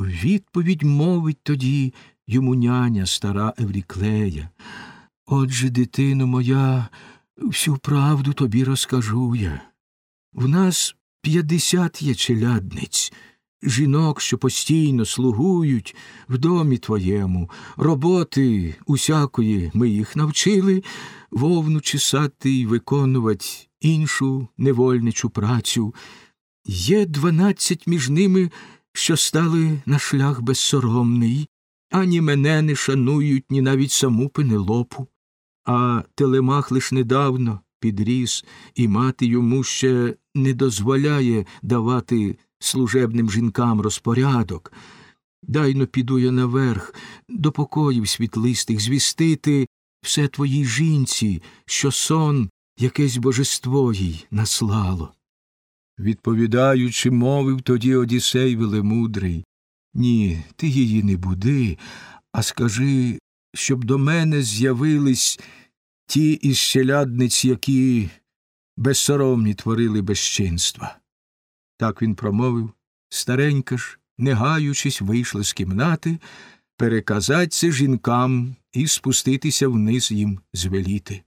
Відповідь мовить тоді йому няня стара Евріклея. Отже, дитино моя, всю правду тобі розкажу я. В нас п'ятдесят є челядниць, жінок, що постійно слугують в домі твоєму, роботи усякої ми їх навчили, вовну чесати й виконувати іншу невольничу працю. Є дванадцять між ними, що стали на шлях безсоромний, ані мене не шанують, ні навіть саму пенелопу. А телемах лиш недавно підріс, і мати йому ще не дозволяє давати служебним жінкам розпорядок. Дайно піду я наверх, до покоїв світлистих звістити все твоїй жінці, що сон якесь божество їй наслало. Відповідаючи, мовив тоді Одісей велемудрий Ні, ти її не буди, а скажи, щоб до мене з'явились ті із щелядниць, які безсоромні творили безчинства. Так він промовив старенька ж, не гаючись, вийшла з кімнати, переказать це жінкам і спуститися вниз їм звеліти.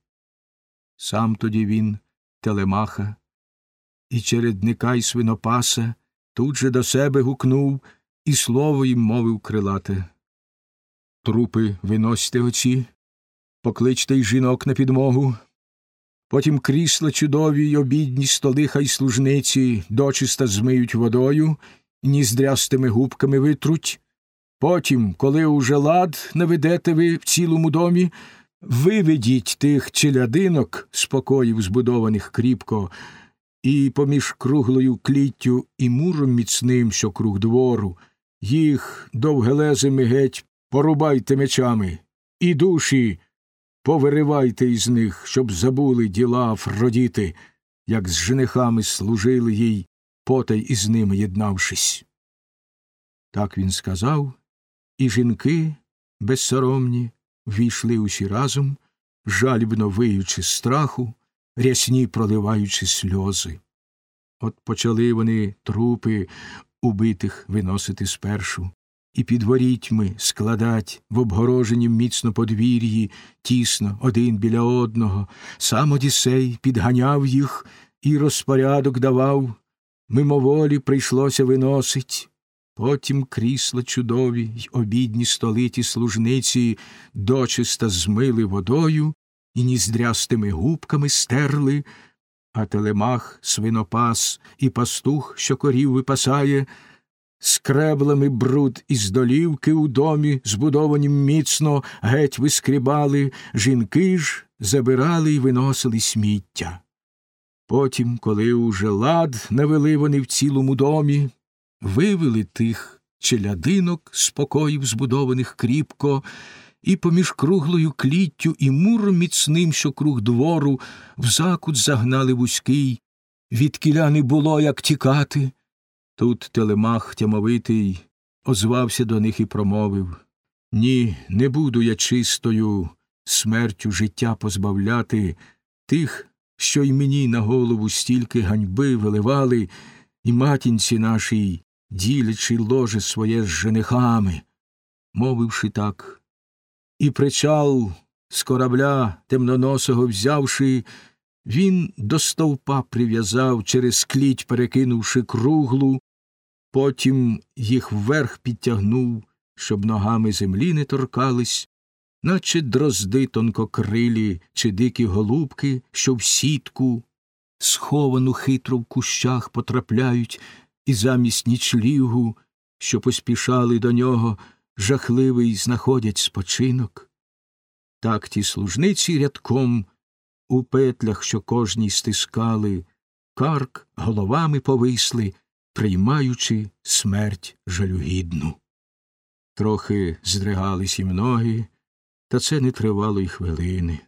Сам тоді він, телемаха, і чередника й свинопаса тут же до себе гукнув і слово їм мовив крилате. Трупи виносьте оці, покличте й жінок на підмогу. Потім крісла чудові й обідні столи хай служниці дочиста змиють водою, ніздрястими губками витруть. Потім, коли уже лад наведете ви в цілому домі, виведіть тих челядинок з покоїв, збудованих кріпко, і поміж круглою кліттю і муром міцним, що круг двору, їх довгелезими геть порубайте мечами, і душі повиривайте із них, щоб забули діла Афродіти, як з женихами служили їй, потай із ними єднавшись. Так він сказав, і жінки, безсоромні, війшли усі разом, жальбно виючи страху, рясні проливаючи сльози. От почали вони трупи убитих виносити спершу, і під ворітьми складать в обгороженім міцно подвір'ї, тісно один біля одного, сам Одіссей підганяв їх і розпорядок давав, мимоволі прийшлося виносить. Потім крісла чудові й обідні столиті служниці дочиста змили водою і ніздрястими губками стерли, а телемах, свинопас і пастух, що корів випасає, скреблами бруд із долівки у домі, збудованім міцно, геть вискрібали, жінки ж забирали й виносили сміття. Потім, коли уже лад навели вони в цілому домі, вивели тих челядинок з покоїв, збудованих кріпко, і поміж круглою кліттю і муром міцним, що круг двору, в закут загнали вузький, від кіля не було, як тікати. Тут телемах тямовитий озвався до них і промовив Ні, не буду я чистою смертю життя позбавляти тих, що й мені на голову стільки ганьби виливали, і матінці нашій, ділячи ложе своє з женихами. Мовивши так, і причал з корабля темноносого взявши, він до стовпа прив'язав, через кліть перекинувши круглу, потім їх вверх підтягнув, щоб ногами землі не торкались, наче дрозди тонкокрилі чи дикі голубки, що в сітку, сховану хитро в кущах потрапляють, і замість нічлігу, що поспішали до нього, жахливий знаходять спочинок. Так ті служниці рядком у петлях, що кожній стискали, карк головами повисли, приймаючи смерть жалюгідну. Трохи здригались і ноги, та це не тривало й хвилини.